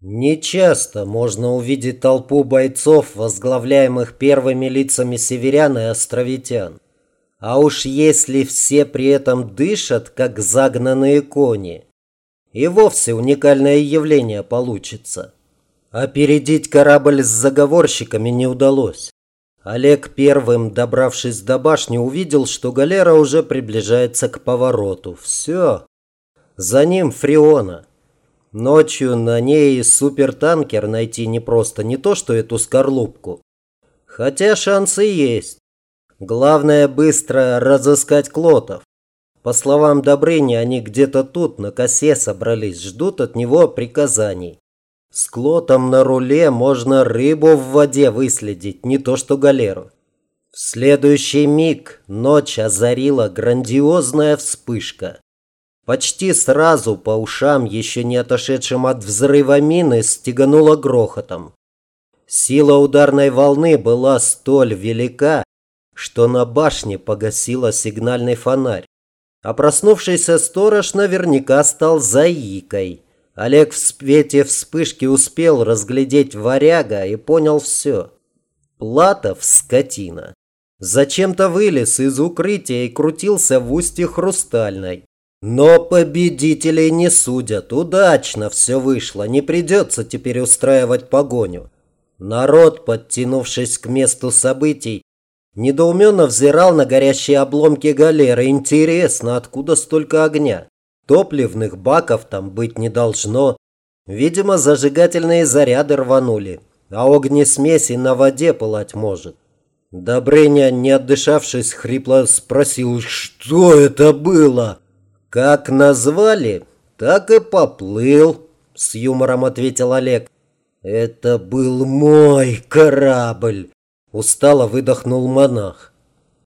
Нечасто можно увидеть толпу бойцов, возглавляемых первыми лицами северян и островитян. А уж если все при этом дышат, как загнанные кони, и вовсе уникальное явление получится. Опередить корабль с заговорщиками не удалось. Олег первым, добравшись до башни, увидел, что галера уже приближается к повороту. Все. За ним Фриона. Ночью на ней супертанкер найти непросто, не то что эту скорлупку. Хотя шансы есть. Главное быстро разыскать Клотов. По словам Добрыни, они где-то тут, на косе собрались, ждут от него приказаний. С Клотом на руле можно рыбу в воде выследить, не то что галеру. В следующий миг ночь озарила грандиозная вспышка. Почти сразу по ушам, еще не отошедшим от взрыва мины, стегануло грохотом. Сила ударной волны была столь велика, что на башне погасила сигнальный фонарь. А проснувшийся сторож наверняка стал заикой. Олег в свете вспышки успел разглядеть варяга и понял все. Платов скотина. Зачем-то вылез из укрытия и крутился в устье хрустальной. Но победителей не судят. Удачно все вышло. Не придется теперь устраивать погоню. Народ, подтянувшись к месту событий, недоуменно взирал на горящие обломки галеры. Интересно, откуда столько огня? Топливных баков там быть не должно. Видимо, зажигательные заряды рванули, а огнесмеси на воде пылать может. Добрыня, не отдышавшись, хрипло спросил, что это было? «Как назвали, так и поплыл», – с юмором ответил Олег. «Это был мой корабль», – устало выдохнул монах.